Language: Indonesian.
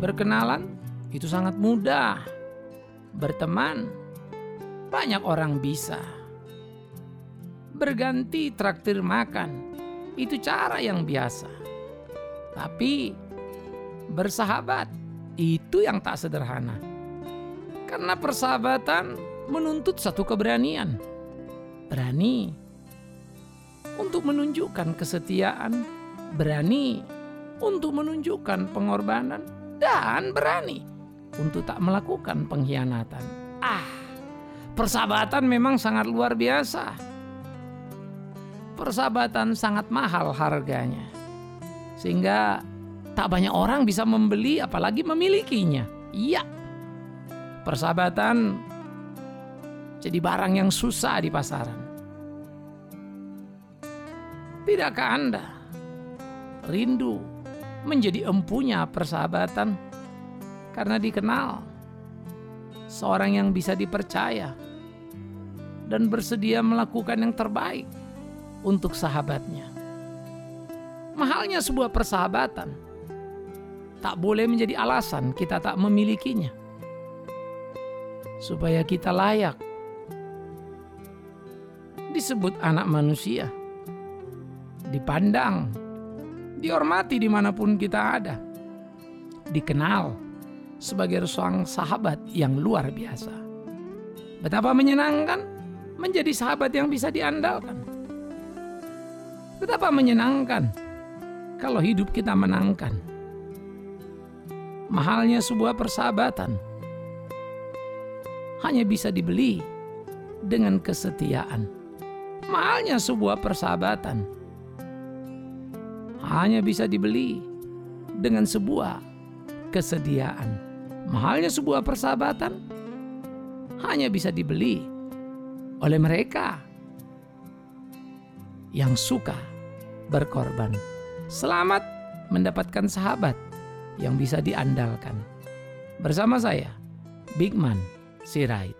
Berkenalan itu sangat mudah. Berteman banyak orang bisa. Berganti traktir makan itu cara yang biasa. Tapi bersahabat itu yang tak sederhana. Karena persahabatan menuntut satu keberanian. Berani untuk menunjukkan kesetiaan, berani untuk menunjukkan pengorbanan, dan berani untuk tak melakukan pengkhianatan. Ah, persahabatan memang sangat luar biasa. Persahabatan sangat mahal harganya, sehingga tak banyak orang bisa membeli, apalagi memilikinya. Iya, persahabatan jadi barang yang susah di pasaran. Tidakkah Anda rindu menjadi empunya persahabatan karena dikenal seorang yang bisa dipercaya dan bersedia melakukan yang terbaik untuk sahabatnya. Mahalnya sebuah persahabatan tak boleh menjadi alasan kita tak memilikinya. Supaya kita layak disebut anak manusia, dipandang, dihormati di mana pun kita ada, dikenal sebagai seorang sahabat yang luar biasa. Betapa menyenangkan menjadi sahabat yang bisa diandalkan. Betapa menyenangkan kalau hidup kita menangkan. Mahalnya sebuah persahabatan hanya bisa dibeli dengan kesetiaan. Mahalnya sebuah persahabatan hanya bisa dibeli dengan sebuah kesediaan. Mahalnya sebuah persahabatan hanya bisa dibeli oleh mereka yang suka berkorban. Selamat mendapatkan sahabat yang bisa diandalkan. Bersama saya, Bigman Sirait.